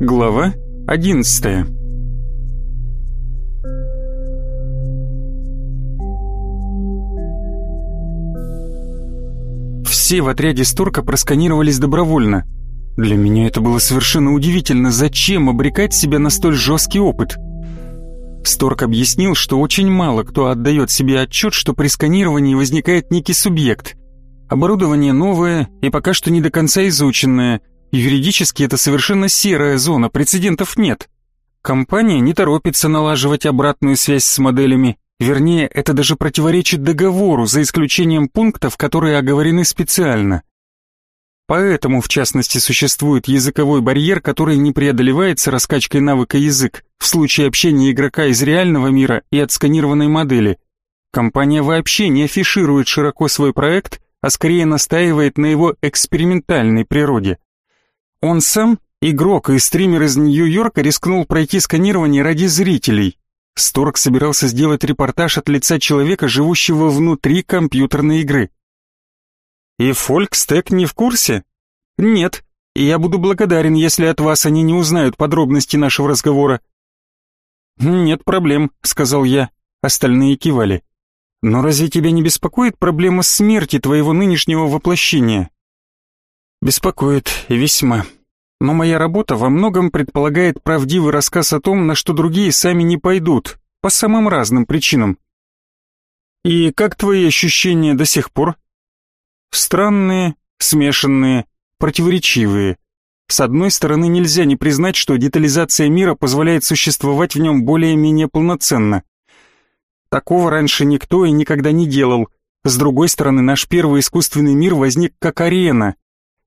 Глава 11 Все в отряде Сторка просканировались добровольно. Для меня это было совершенно удивительно, зачем обрекать себя на столь жесткий опыт. Сторк объяснил, что очень мало кто отдает себе отчет, что при сканировании возникает некий субъект. Оборудование новое и пока что не до конца изученное. Юридически это совершенно серая зона, прецедентов нет. Компания не торопится налаживать обратную связь с моделями, вернее, это даже противоречит договору, за исключением пунктов, которые оговорены специально. Поэтому, в частности, существует языковой барьер, который не преодолевается раскачкой навыка язык в случае общения игрока из реального мира и отсканированной модели. Компания вообще не афиширует широко свой проект, а скорее настаивает на его экспериментальной природе. Он сам, игрок и стример из Нью-Йорка, рискнул пройти сканирование ради зрителей. Сторг собирался сделать репортаж от лица человека, живущего внутри компьютерной игры. И Фолькстек не в курсе? Нет, и я буду благодарен, если от вас они не узнают подробности нашего разговора. Нет проблем, сказал я. Остальные кивали. Но разве тебя не беспокоит проблема смерти твоего нынешнего воплощения? Беспокоит весьма. Но моя работа во многом предполагает правдивый рассказ о том, на что другие сами не пойдут, по самым разным причинам. И как твои ощущения до сих пор? Странные, смешанные, противоречивые. С одной стороны, нельзя не признать, что детализация мира позволяет существовать в нем более-менее полноценно. Такого раньше никто и никогда не делал. С другой стороны, наш первый искусственный мир возник как арена,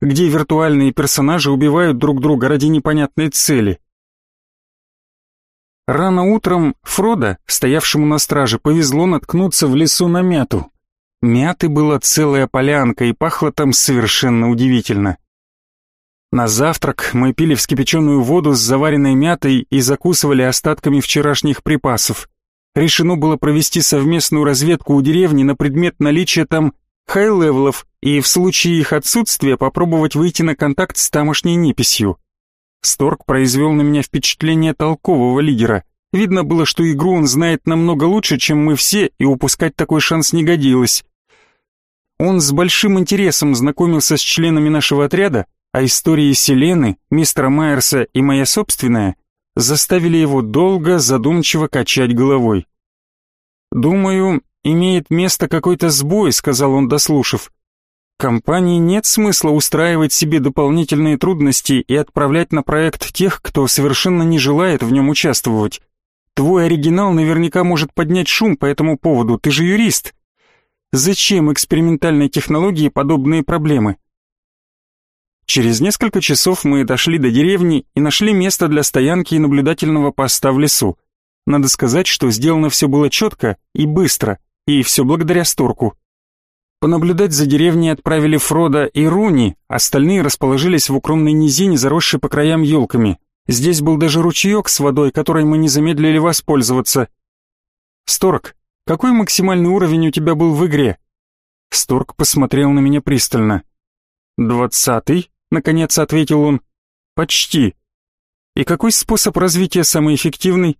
где виртуальные персонажи убивают друг друга ради непонятной цели. Рано утром Фрода, стоявшему на страже, повезло наткнуться в лесу на мяту. Мяты была целая полянка, и пахло там совершенно удивительно. На завтрак мы пили вскипяченную воду с заваренной мятой и закусывали остатками вчерашних припасов решено было провести совместную разведку у деревни на предмет наличия там хай-левелов и в случае их отсутствия попробовать выйти на контакт с тамошней неписью. Сторг произвел на меня впечатление толкового лидера. Видно было, что игру он знает намного лучше, чем мы все, и упускать такой шанс не годилось. Он с большим интересом знакомился с членами нашего отряда, а истории Селены, мистера Майерса и моя собственная заставили его долго, задумчиво качать головой. «Думаю, имеет место какой-то сбой», — сказал он, дослушав. «Компании нет смысла устраивать себе дополнительные трудности и отправлять на проект тех, кто совершенно не желает в нем участвовать. Твой оригинал наверняка может поднять шум по этому поводу, ты же юрист. Зачем экспериментальной технологии подобные проблемы?» Через несколько часов мы дошли до деревни и нашли место для стоянки и наблюдательного поста в лесу. Надо сказать, что сделано все было четко и быстро, и все благодаря Сторку. Понаблюдать за деревней отправили Фрода и Руни, остальные расположились в укромной низине, заросшей по краям елками. Здесь был даже ручеек с водой, которой мы не замедлили воспользоваться. «Сторк, какой максимальный уровень у тебя был в игре?» Сторк посмотрел на меня пристально. «Двадцатый?» наконец ответил он. Почти. И какой способ развития самый эффективный?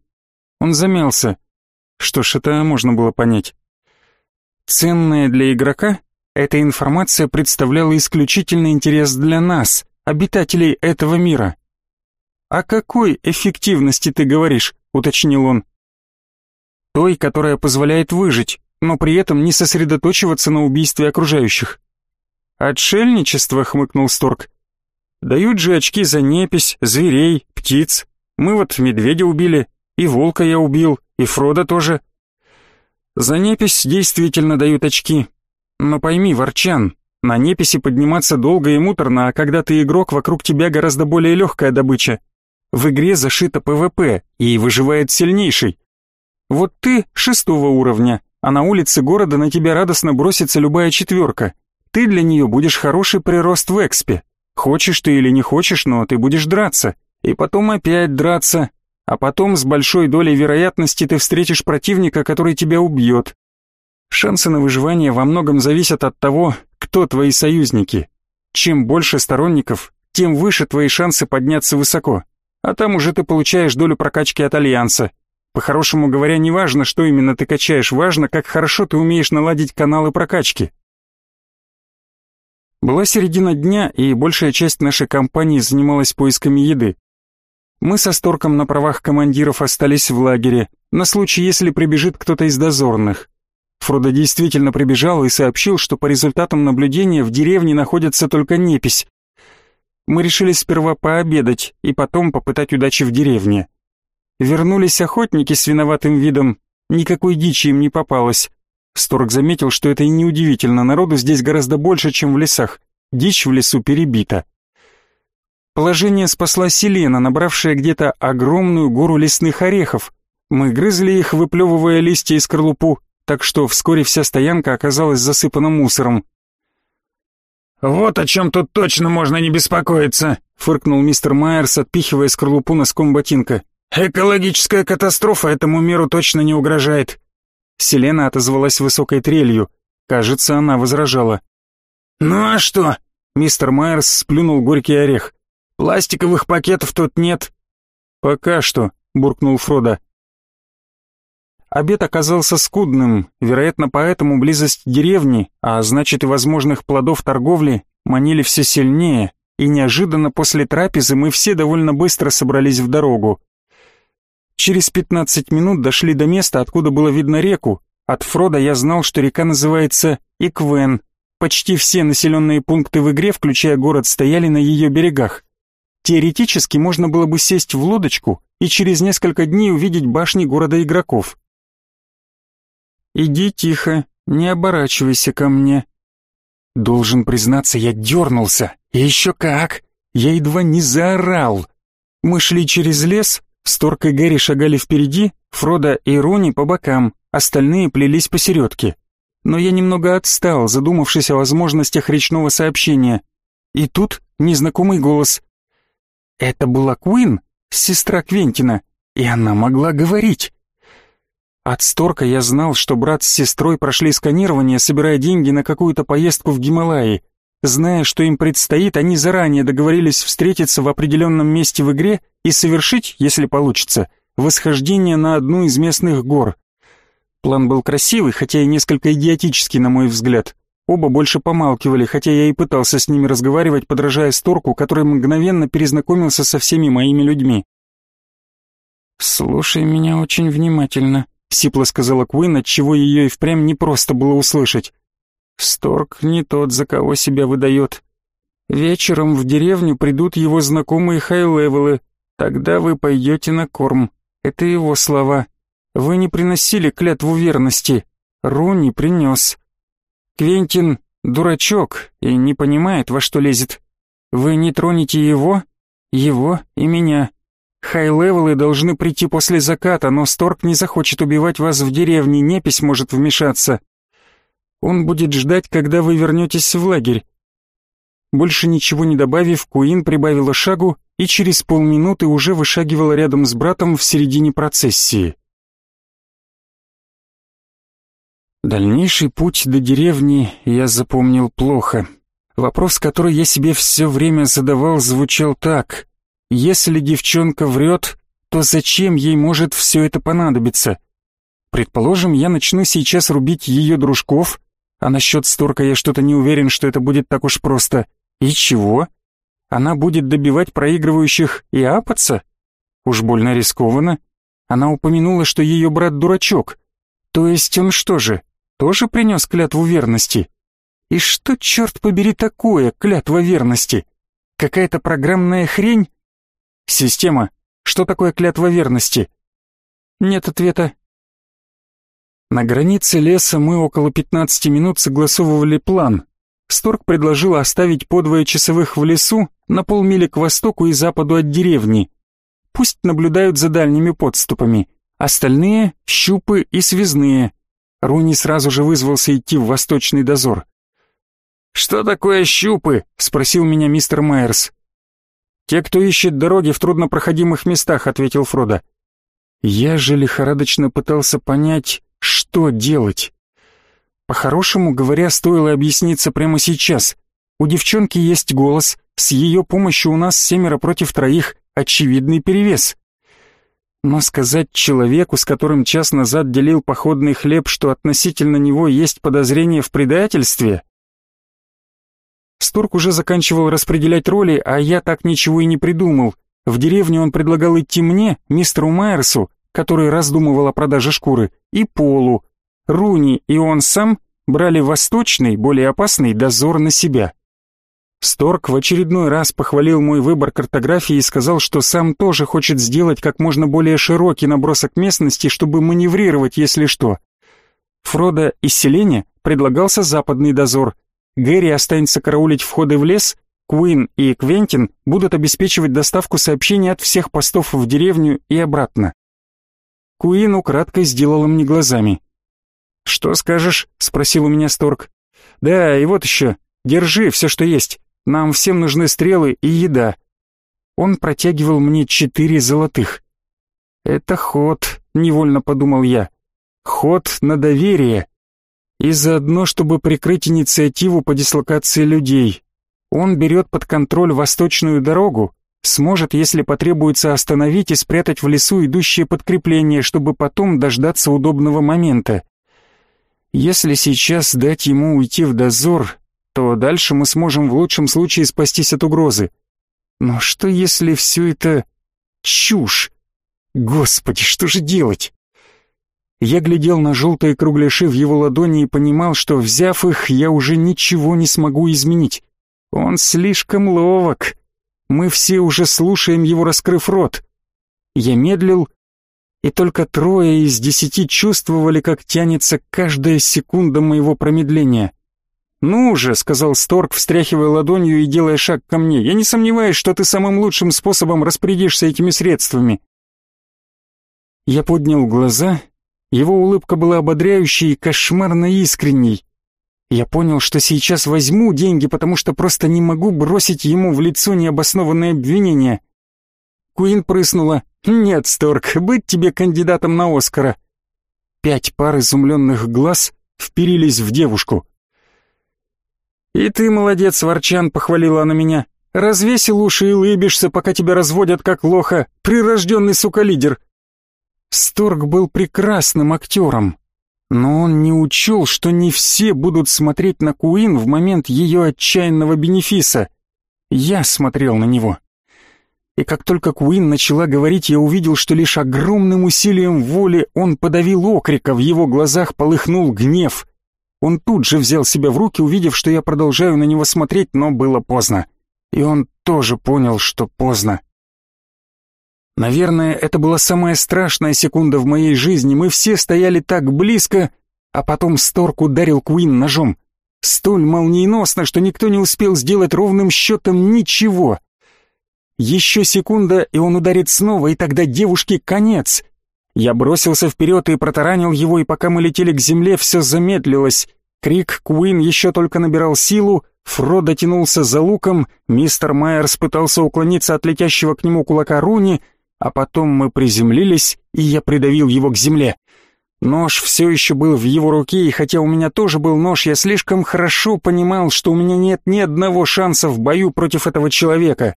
Он замялся. Что ж, это можно было понять. Ценная для игрока, эта информация представляла исключительный интерес для нас, обитателей этого мира. «О какой эффективности ты говоришь?» — уточнил он. «Той, которая позволяет выжить, но при этом не сосредоточиваться на убийстве окружающих». «Отшельничество», — хмыкнул Сторг. Дают же очки за непись, зверей, птиц. Мы вот медведя убили, и волка я убил, и Фрода тоже. За непись действительно дают очки. Но пойми, Ворчан, на неписи подниматься долго и муторно, а когда ты игрок, вокруг тебя гораздо более легкая добыча. В игре зашито ПВП, и выживает сильнейший. Вот ты шестого уровня, а на улице города на тебя радостно бросится любая четверка. Ты для нее будешь хороший прирост в экспе, Хочешь ты или не хочешь, но ты будешь драться. И потом опять драться. А потом с большой долей вероятности ты встретишь противника, который тебя убьет. Шансы на выживание во многом зависят от того, кто твои союзники. Чем больше сторонников, тем выше твои шансы подняться высоко. а там уже ты получаешь долю прокачки от Альянса. По-хорошему говоря, не важно, что именно ты качаешь, важно, как хорошо ты умеешь наладить каналы прокачки. Была середина дня, и большая часть нашей компании занималась поисками еды. Мы со Сторком на правах командиров остались в лагере, на случай, если прибежит кто-то из дозорных. Фродо действительно прибежал и сообщил, что по результатам наблюдения в деревне находится только непись. Мы решили сперва пообедать и потом попытать удачи в деревне. Вернулись охотники с виноватым видом, никакой дичи им не попалось. Сторг заметил, что это и неудивительно, народу здесь гораздо больше, чем в лесах. Дичь в лесу перебита. Положение спасла Селена, набравшая где-то огромную гору лесных орехов. Мы грызли их, выплевывая листья и скорлупу, так что вскоре вся стоянка оказалась засыпана мусором. «Вот о чем тут точно можно не беспокоиться», — фыркнул мистер Майерс, отпихивая скорлупу носком ботинка. «Экологическая катастрофа этому миру точно не угрожает». Селена отозвалась высокой трелью. Кажется, она возражала. «Ну а что?» — мистер Майерс сплюнул горький орех. «Пластиковых пакетов тут нет». «Пока что», — буркнул Фродо. Обед оказался скудным, вероятно, поэтому близость деревни, а значит и возможных плодов торговли, манили все сильнее, и неожиданно после трапезы мы все довольно быстро собрались в дорогу. Через 15 минут дошли до места, откуда было видно реку. От Фрода я знал, что река называется Иквен. Почти все населенные пункты в игре, включая город, стояли на ее берегах. Теоретически можно было бы сесть в лодочку и через несколько дней увидеть башни города игроков. «Иди тихо, не оборачивайся ко мне». Должен признаться, я дернулся. И еще как! Я едва не заорал. Мы шли через лес, Сторк и Гэри шагали впереди, Фродо и Рони по бокам, остальные плелись посередке. Но я немного отстал, задумавшись о возможностях речного сообщения. И тут незнакомый голос. Это была Куин, сестра Квентина, и она могла говорить. От Сторка я знал, что брат с сестрой прошли сканирование, собирая деньги на какую-то поездку в Гималаи. Зная, что им предстоит, они заранее договорились встретиться в определенном месте в игре и совершить, если получится, восхождение на одну из местных гор. План был красивый, хотя и несколько идиотический, на мой взгляд. Оба больше помалкивали, хотя я и пытался с ними разговаривать, подражая Сторку, который мгновенно перезнакомился со всеми моими людьми. «Слушай меня очень внимательно», Сипло сказала Куин, отчего ее и впрямь непросто было услышать. Сторг не тот, за кого себя выдает. Вечером в деревню придут его знакомые хай-левелы. Тогда вы пойдете на корм. Это его слова. Вы не приносили клятву верности. Ру не принес. Квентин дурачок и не понимает, во что лезет. Вы не тронете его, его и меня. Хай-левелы должны прийти после заката, но Сторк не захочет убивать вас в деревне, непись может вмешаться. Он будет ждать, когда вы вернетесь в лагерь. Больше ничего не добавив, Куин прибавила шагу и через полминуты уже вышагивала рядом с братом в середине процессии. Дальнейший путь до деревни я запомнил плохо. Вопрос, который я себе все время задавал, звучал так. Если девчонка врет, то зачем ей может все это понадобиться? Предположим, я начну сейчас рубить ее дружков, а насчет Сторка я что-то не уверен, что это будет так уж просто. И чего? Она будет добивать проигрывающих и апаться? Уж больно рискованно. Она упомянула, что ее брат дурачок. То есть он что же, тоже принес клятву верности? И что, черт побери, такое клятва верности? Какая-то программная хрень? Система, что такое клятва верности? Нет ответа. На границе леса мы около 15 минут согласовывали план. Сторг предложил оставить по двое часовых в лесу на полмили к востоку и западу от деревни. Пусть наблюдают за дальними подступами. Остальные — щупы и связные. Руни сразу же вызвался идти в восточный дозор. «Что такое щупы?» — спросил меня мистер Майерс. «Те, кто ищет дороги в труднопроходимых местах», — ответил Фродо. Я же лихорадочно пытался понять, что делать. По-хорошему говоря, стоило объясниться прямо сейчас. У девчонки есть голос, с ее помощью у нас семеро против троих, очевидный перевес. Но сказать человеку, с которым час назад делил походный хлеб, что относительно него есть подозрение в предательстве... Сторг уже заканчивал распределять роли, а я так ничего и не придумал. В деревне он предлагал идти мне, мистеру Майерсу, который раздумывал о продаже шкуры, и Полу. Руни и он сам брали восточный, более опасный дозор на себя. Сторг в очередной раз похвалил мой выбор картографии и сказал, что сам тоже хочет сделать как можно более широкий набросок местности, чтобы маневрировать, если что. Фродо из селения предлагался западный дозор. Гэри останется караулить входы в лес, Куин и Квентин будут обеспечивать доставку сообщений от всех постов в деревню и обратно. Куин украдкой сделала мне глазами. «Что скажешь?» — спросил у меня Сторг. «Да, и вот еще. Держи все, что есть. Нам всем нужны стрелы и еда. Он протягивал мне четыре золотых. Это ход, невольно подумал я. Ход на доверие. И заодно, чтобы прикрыть инициативу по дислокации людей. Он берет под контроль восточную дорогу, сможет, если потребуется, остановить и спрятать в лесу идущее подкрепление, чтобы потом дождаться удобного момента. Если сейчас дать ему уйти в дозор, то дальше мы сможем в лучшем случае спастись от угрозы. Но что если все это чушь? Господи, что же делать? Я глядел на желтые кругляши в его ладони и понимал, что, взяв их, я уже ничего не смогу изменить. Он слишком ловок. Мы все уже слушаем его, раскрыв рот. Я медлил, и только трое из десяти чувствовали, как тянется каждая секунда моего промедления. «Ну же», — сказал Сторг, встряхивая ладонью и делая шаг ко мне, «я не сомневаюсь, что ты самым лучшим способом распорядишься этими средствами». Я поднял глаза, его улыбка была ободряющей и кошмарно искренней. Я понял, что сейчас возьму деньги, потому что просто не могу бросить ему в лицо необоснованные обвинения. Куин прыснула. «Нет, Сторг, быть тебе кандидатом на Оскара». Пять пар изумленных глаз вперились в девушку. «И ты молодец, Ворчан», — похвалила она меня. «Развесил уши и лыбишься, пока тебя разводят как лоха, прирожденный сука-лидер». Сторг был прекрасным актером, но он не учел, что не все будут смотреть на Куин в момент ее отчаянного бенефиса. Я смотрел на него. И как только Куин начала говорить, я увидел, что лишь огромным усилием воли он подавил окрика, в его глазах полыхнул гнев — он тут же взял себя в руки, увидев, что я продолжаю на него смотреть, но было поздно. И он тоже понял, что поздно. Наверное, это была самая страшная секунда в моей жизни. Мы все стояли так близко, а потом Сторк ударил Куин ножом. Столь молниеносно, что никто не успел сделать ровным счетом ничего. Еще секунда, и он ударит снова, и тогда девушке конец. Я бросился вперед и протаранил его, и пока мы летели к земле, все замедлилось. Крик Куин еще только набирал силу, Фродо тянулся за луком, мистер Майерс пытался уклониться от летящего к нему кулака Руни, а потом мы приземлились, и я придавил его к земле. Нож все еще был в его руке, и хотя у меня тоже был нож, я слишком хорошо понимал, что у меня нет ни одного шанса в бою против этого человека.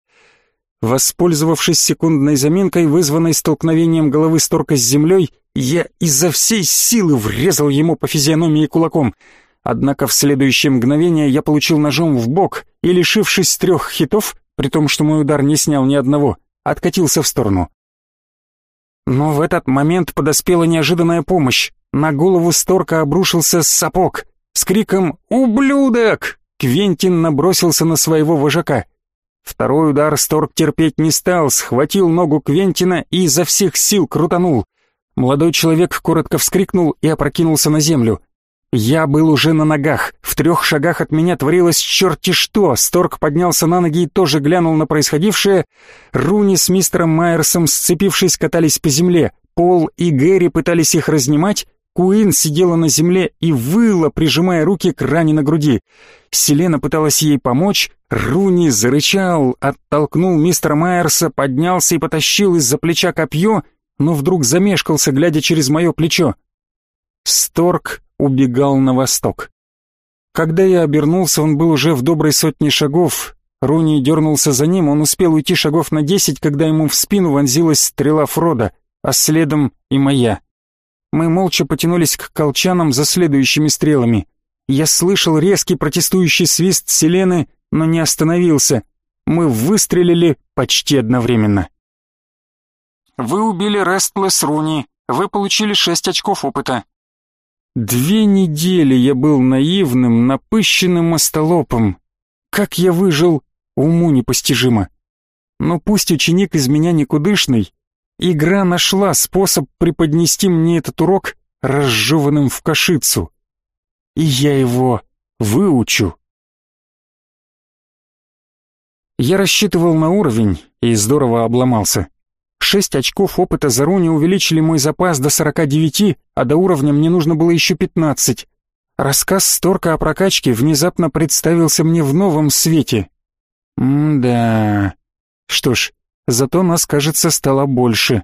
Воспользовавшись секундной заминкой, вызванной столкновением головы Сторка с землей, я изо всей силы врезал ему по физиономии кулаком. Однако в следующее мгновение я получил ножом в бок и, лишившись трех хитов, при том, что мой удар не снял ни одного, откатился в сторону. Но в этот момент подоспела неожиданная помощь. На голову Сторка обрушился сапог. С криком «Ублюдок!» Квентин набросился на своего вожака. Второй удар Сторг терпеть не стал, схватил ногу Квентина и изо всех сил крутанул. Молодой человек коротко вскрикнул и опрокинулся на землю. Я был уже на ногах, в трех шагах от меня творилось черти что. Сторг поднялся на ноги и тоже глянул на происходившее. Руни с мистером Майерсом, сцепившись, катались по земле. Пол и Гэри пытались их разнимать, Куин сидела на земле и выла, прижимая руки к ране на груди. Селена пыталась ей помочь, Руни зарычал, оттолкнул мистера Майерса, поднялся и потащил из-за плеча копье, но вдруг замешкался, глядя через мое плечо. Сторг убегал на восток. Когда я обернулся, он был уже в доброй сотне шагов. Руни дернулся за ним, он успел уйти шагов на десять, когда ему в спину вонзилась стрела Фрода, а следом и моя. Мы молча потянулись к колчанам за следующими стрелами. Я слышал резкий протестующий свист Селены, но не остановился. Мы выстрелили почти одновременно. Вы убили Рестлес Руни. Вы получили шесть очков опыта. Две недели я был наивным, напыщенным остолопом. Как я выжил, уму непостижимо. Но пусть ученик из меня никудышный, игра нашла способ преподнести мне этот урок разжеванным в кашицу. И я его выучу. Я рассчитывал на уровень и здорово обломался. Шесть очков опыта за руни увеличили мой запас до 49, а до уровня мне нужно было еще 15. Рассказ Сторка о прокачке внезапно представился мне в новом свете. М-да. Что ж, зато нас, кажется, стало больше.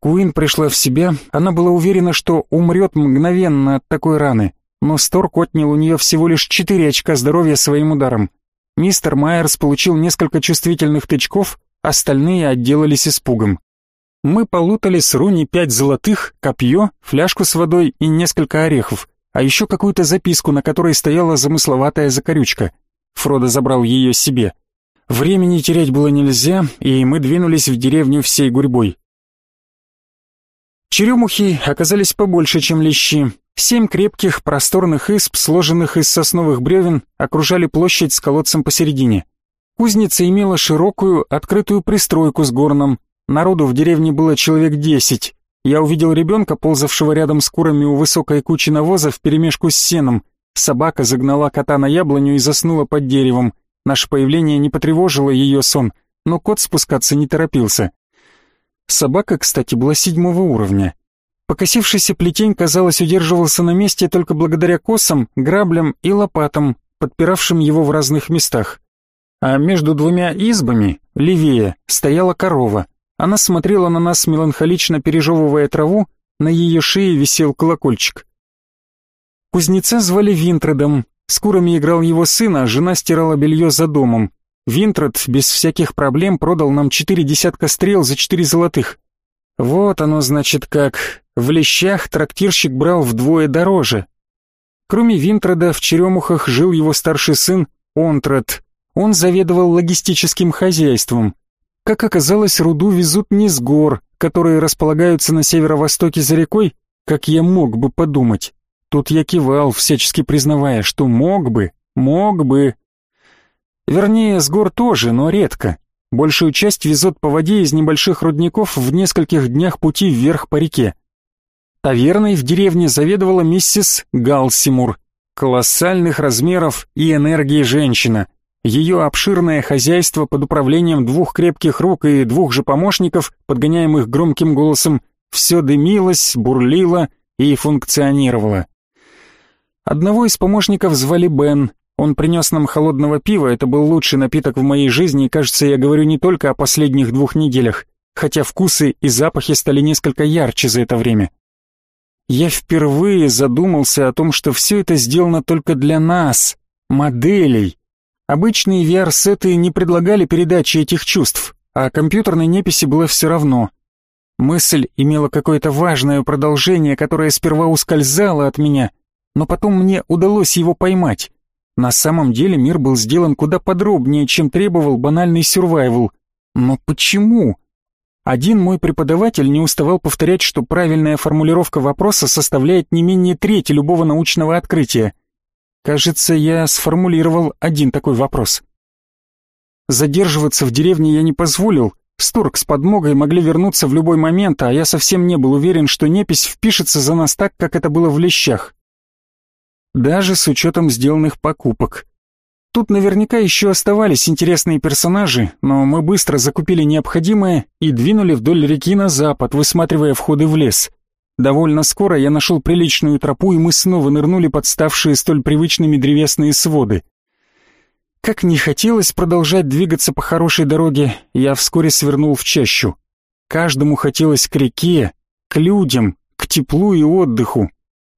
Куин пришла в себя, она была уверена, что умрет мгновенно от такой раны, но Сторк отнял у нее всего лишь четыре очка здоровья своим ударом. Мистер Майерс получил несколько чувствительных тычков, остальные отделались испугом. Мы полутали с Руни пять золотых, копье, фляжку с водой и несколько орехов, а еще какую-то записку, на которой стояла замысловатая закорючка. Фродо забрал ее себе. Времени терять было нельзя, и мы двинулись в деревню всей гурьбой. Черемухи оказались побольше, чем лещи. Семь крепких, просторных исп, сложенных из сосновых бревен, окружали площадь с колодцем посередине. Кузница имела широкую, открытую пристройку с горном. Народу в деревне было человек десять. Я увидел ребенка, ползавшего рядом с курами у высокой кучи навоза вперемешку с сеном. Собака загнала кота на яблоню и заснула под деревом. Наше появление не потревожило ее сон, но кот спускаться не торопился. Собака, кстати, была седьмого уровня. Покосившийся плетень, казалось, удерживался на месте только благодаря косам, граблям и лопатам, подпиравшим его в разных местах. А между двумя избами, левее, стояла корова. Она смотрела на нас, меланхолично пережевывая траву, на ее шее висел колокольчик. Кузнеца звали Винтредом, с курами играл его сын, а жена стирала белье за домом. Винтред без всяких проблем продал нам четыре десятка стрел за четыре золотых. Вот оно значит как. В лещах трактирщик брал вдвое дороже. Кроме Винтреда в Черемухах жил его старший сын Онтред, он заведовал логистическим хозяйством. Как оказалось, руду везут не с гор, которые располагаются на северо-востоке за рекой, как я мог бы подумать. Тут я кивал, всячески признавая, что мог бы, мог бы. Вернее, с гор тоже, но редко. Большую часть везут по воде из небольших рудников в нескольких днях пути вверх по реке. Таверной в деревне заведовала миссис Галсимур, колоссальных размеров и энергии женщина – ее обширное хозяйство под управлением двух крепких рук и двух же помощников, подгоняемых громким голосом, все дымилось, бурлило и функционировало. Одного из помощников звали Бен. Он принес нам холодного пива, это был лучший напиток в моей жизни, и, кажется, я говорю не только о последних двух неделях, хотя вкусы и запахи стали несколько ярче за это время. Я впервые задумался о том, что все это сделано только для нас, моделей, Обычные VR-сеты не предлагали передачи этих чувств, а компьютерной неписи было все равно. Мысль имела какое-то важное продолжение, которое сперва ускользало от меня, но потом мне удалось его поймать. На самом деле мир был сделан куда подробнее, чем требовал банальный сюрвайвал. Но почему? Один мой преподаватель не уставал повторять, что правильная формулировка вопроса составляет не менее трети любого научного открытия. Кажется, я сформулировал один такой вопрос. Задерживаться в деревне я не позволил. Сторг с подмогой могли вернуться в любой момент, а я совсем не был уверен, что непись впишется за нас так, как это было в лещах. Даже с учетом сделанных покупок. Тут наверняка еще оставались интересные персонажи, но мы быстро закупили необходимое и двинули вдоль реки на запад, высматривая входы в лес. Довольно скоро я нашел приличную тропу, и мы снова нырнули под ставшие столь привычными древесные своды. Как не хотелось продолжать двигаться по хорошей дороге, я вскоре свернул в чащу. Каждому хотелось к реке, к людям, к теплу и отдыху.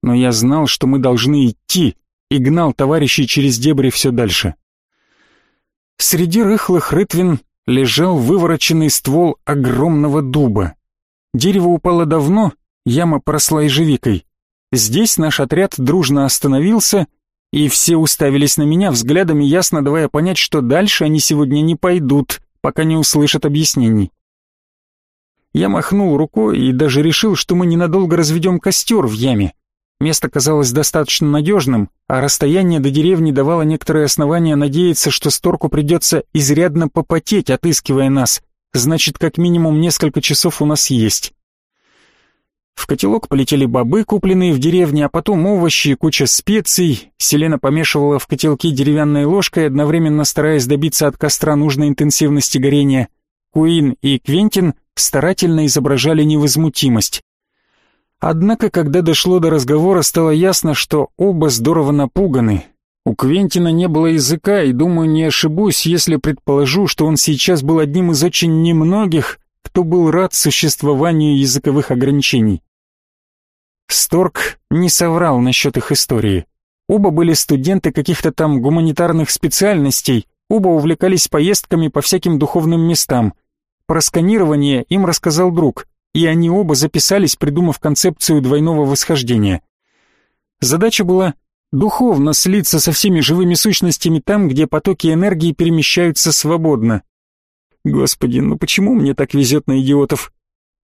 Но я знал, что мы должны идти, и гнал товарищей через дебри все дальше. Среди рыхлых рытвин лежал вывороченный ствол огромного дуба. Дерево упало давно, яма поросла ежевикой. Здесь наш отряд дружно остановился, и все уставились на меня взглядами, ясно давая понять, что дальше они сегодня не пойдут, пока не услышат объяснений. Я махнул рукой и даже решил, что мы ненадолго разведем костер в яме. Место казалось достаточно надежным, а расстояние до деревни давало некоторые основания надеяться, что Сторку придется изрядно попотеть, отыскивая нас. Значит, как минимум несколько часов у нас есть. В котелок полетели бобы, купленные в деревне, а потом овощи и куча специй. Селена помешивала в котелке деревянной ложкой, одновременно стараясь добиться от костра нужной интенсивности горения. Куин и Квентин старательно изображали невозмутимость. Однако, когда дошло до разговора, стало ясно, что оба здорово напуганы. У Квентина не было языка, и, думаю, не ошибусь, если предположу, что он сейчас был одним из очень немногих, кто был рад существованию языковых ограничений. Сторг не соврал насчет их истории. Оба были студенты каких-то там гуманитарных специальностей, оба увлекались поездками по всяким духовным местам. Про сканирование им рассказал друг, и они оба записались, придумав концепцию двойного восхождения. Задача была духовно слиться со всеми живыми сущностями там, где потоки энергии перемещаются свободно. Господи, ну почему мне так везет на идиотов?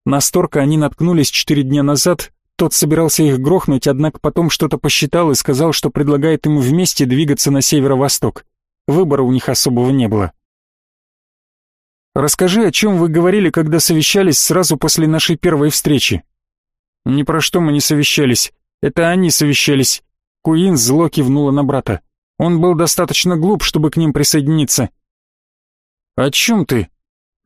На Сторка они наткнулись четыре дня назад, тот собирался их грохнуть, однако потом что-то посчитал и сказал, что предлагает им вместе двигаться на северо-восток. Выбора у них особого не было. «Расскажи, о чем вы говорили, когда совещались сразу после нашей первой встречи?» «Ни про что мы не совещались. Это они совещались». Куин зло кивнула на брата. Он был достаточно глуп, чтобы к ним присоединиться. «О чем ты?»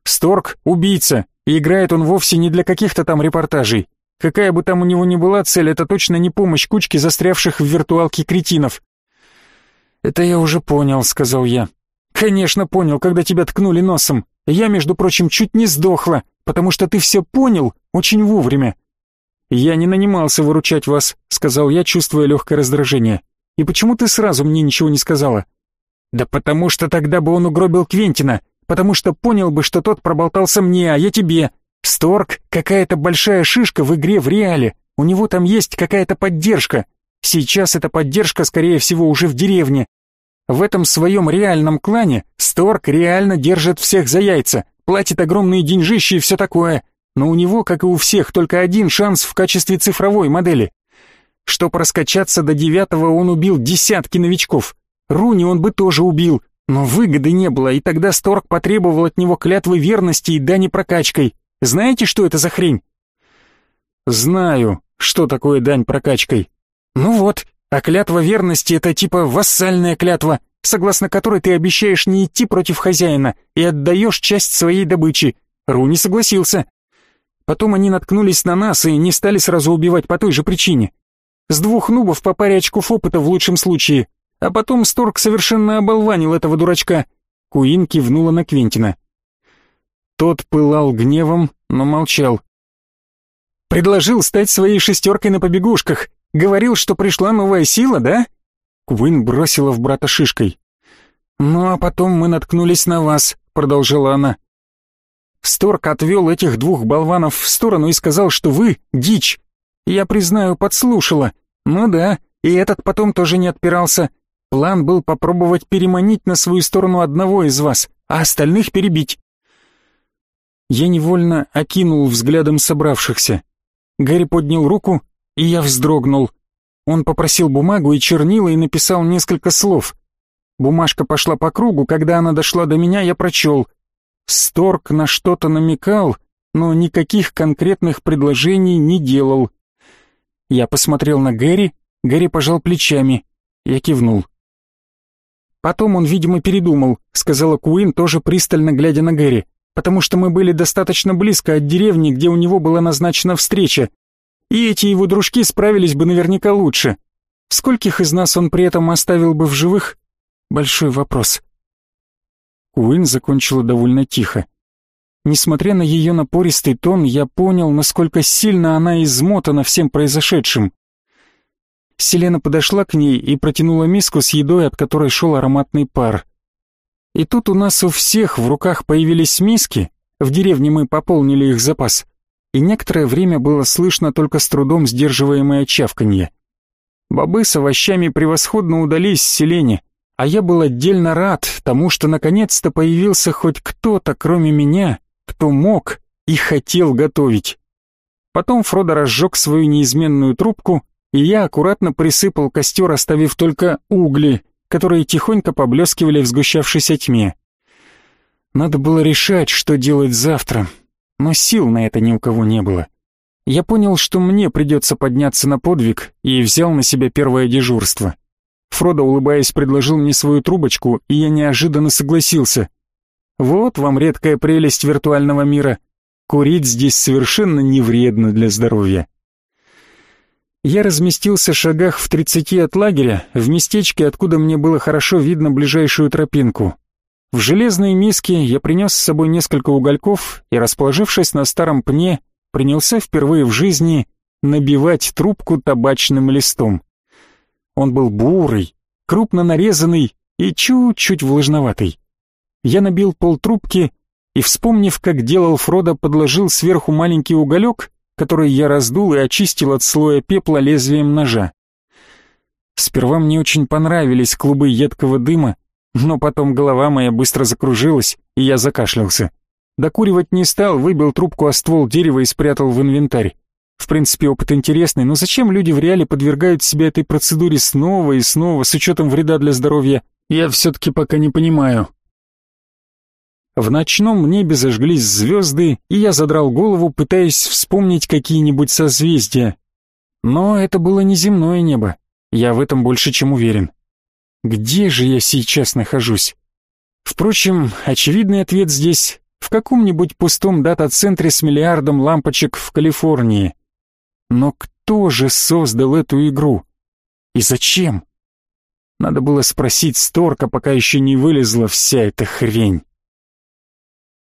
«Сторг — убийца, и играет он вовсе не для каких-то там репортажей. Какая бы там у него ни была цель, это точно не помощь кучке застрявших в виртуалке кретинов». «Это я уже понял», — сказал я. «Конечно понял, когда тебя ткнули носом. Я, между прочим, чуть не сдохла, потому что ты все понял очень вовремя». «Я не нанимался выручать вас», — сказал я, чувствуя легкое раздражение. «И почему ты сразу мне ничего не сказала?» «Да потому что тогда бы он угробил Квентина потому что понял бы, что тот проболтался мне, а я тебе. Сторг — какая-то большая шишка в игре в реале, у него там есть какая-то поддержка. Сейчас эта поддержка, скорее всего, уже в деревне. В этом своем реальном клане Сторг реально держит всех за яйца, платит огромные деньжищи и все такое, но у него, как и у всех, только один шанс в качестве цифровой модели. Что проскочаться до девятого он убил десятки новичков. Руни он бы тоже убил, но выгоды не было, и тогда Сторг потребовал от него клятвы верности и дани прокачкой. Знаете, что это за хрень? Знаю, что такое дань прокачкой. Ну вот, а клятва верности это типа вассальная клятва, согласно которой ты обещаешь не идти против хозяина и отдаешь часть своей добычи. Руни согласился. Потом они наткнулись на нас и не стали сразу убивать по той же причине. С двух нубов по паре очков опыта в лучшем случае, а потом Сторг совершенно оболванил этого дурачка. Куин кивнула на Квентина. Тот пылал гневом, но молчал. «Предложил стать своей шестеркой на побегушках. Говорил, что пришла новая сила, да?» Куин бросила в брата шишкой. «Ну а потом мы наткнулись на вас», — продолжила она. Сторг отвел этих двух болванов в сторону и сказал, что вы — дичь. Я, признаю, подслушала. Ну да, и этот потом тоже не отпирался. План был попробовать переманить на свою сторону одного из вас, а остальных перебить. Я невольно окинул взглядом собравшихся. Гарри поднял руку, и я вздрогнул. Он попросил бумагу и чернила и написал несколько слов. Бумажка пошла по кругу, когда она дошла до меня, я прочел. Сторг на что-то намекал, но никаких конкретных предложений не делал. Я посмотрел на Гэри, Гэри пожал плечами. Я кивнул. Потом он, видимо, передумал, сказала Куин, тоже пристально глядя на Гэри, потому что мы были достаточно близко от деревни, где у него была назначена встреча. И эти его дружки справились бы наверняка лучше. Скольких из нас он при этом оставил бы в живых? Большой вопрос. Куин закончила довольно тихо. Несмотря на ее напористый тон, я понял, насколько сильно она измотана всем произошедшим. Селена подошла к ней и протянула миску с едой, от которой шел ароматный пар. И тут у нас у всех в руках появились миски, в деревне мы пополнили их запас, и некоторое время было слышно только с трудом сдерживаемое чавканье. Бобы с овощами превосходно удались с селения, а я был отдельно рад тому, что наконец-то появился хоть кто-то, кроме меня, кто мог и хотел готовить. Потом Фродо разжег свою неизменную трубку, и я аккуратно присыпал костер, оставив только угли, которые тихонько поблескивали в сгущавшейся тьме. Надо было решать, что делать завтра, но сил на это ни у кого не было. Я понял, что мне придется подняться на подвиг, и взял на себя первое дежурство. Фродо, улыбаясь, предложил мне свою трубочку, и я неожиданно согласился. Вот вам редкая прелесть виртуального мира. Курить здесь совершенно не вредно для здоровья. Я разместился в шагах в тридцати от лагеря, в местечке, откуда мне было хорошо видно ближайшую тропинку. В железной миске я принес с собой несколько угольков и, расположившись на старом пне, принялся впервые в жизни набивать трубку табачным листом. Он был бурый, крупно нарезанный и чуть-чуть влажноватый. Я набил полтрубки и, вспомнив, как делал Фродо, подложил сверху маленький уголек который я раздул и очистил от слоя пепла лезвием ножа. Сперва мне очень понравились клубы едкого дыма, но потом голова моя быстро закружилась, и я закашлялся. Докуривать не стал, выбил трубку о ствол дерева и спрятал в инвентарь. В принципе, опыт интересный, но зачем люди в реале подвергают себя этой процедуре снова и снова с учетом вреда для здоровья, я все-таки пока не понимаю. В ночном небе зажглись звезды, и я задрал голову, пытаясь вспомнить какие-нибудь созвездия. Но это было не земное небо, я в этом больше чем уверен. Где же я сейчас нахожусь? Впрочем, очевидный ответ здесь в каком-нибудь пустом дата-центре с миллиардом лампочек в Калифорнии. Но кто же создал эту игру? И зачем? Надо было спросить Сторка, пока еще не вылезла вся эта хрень.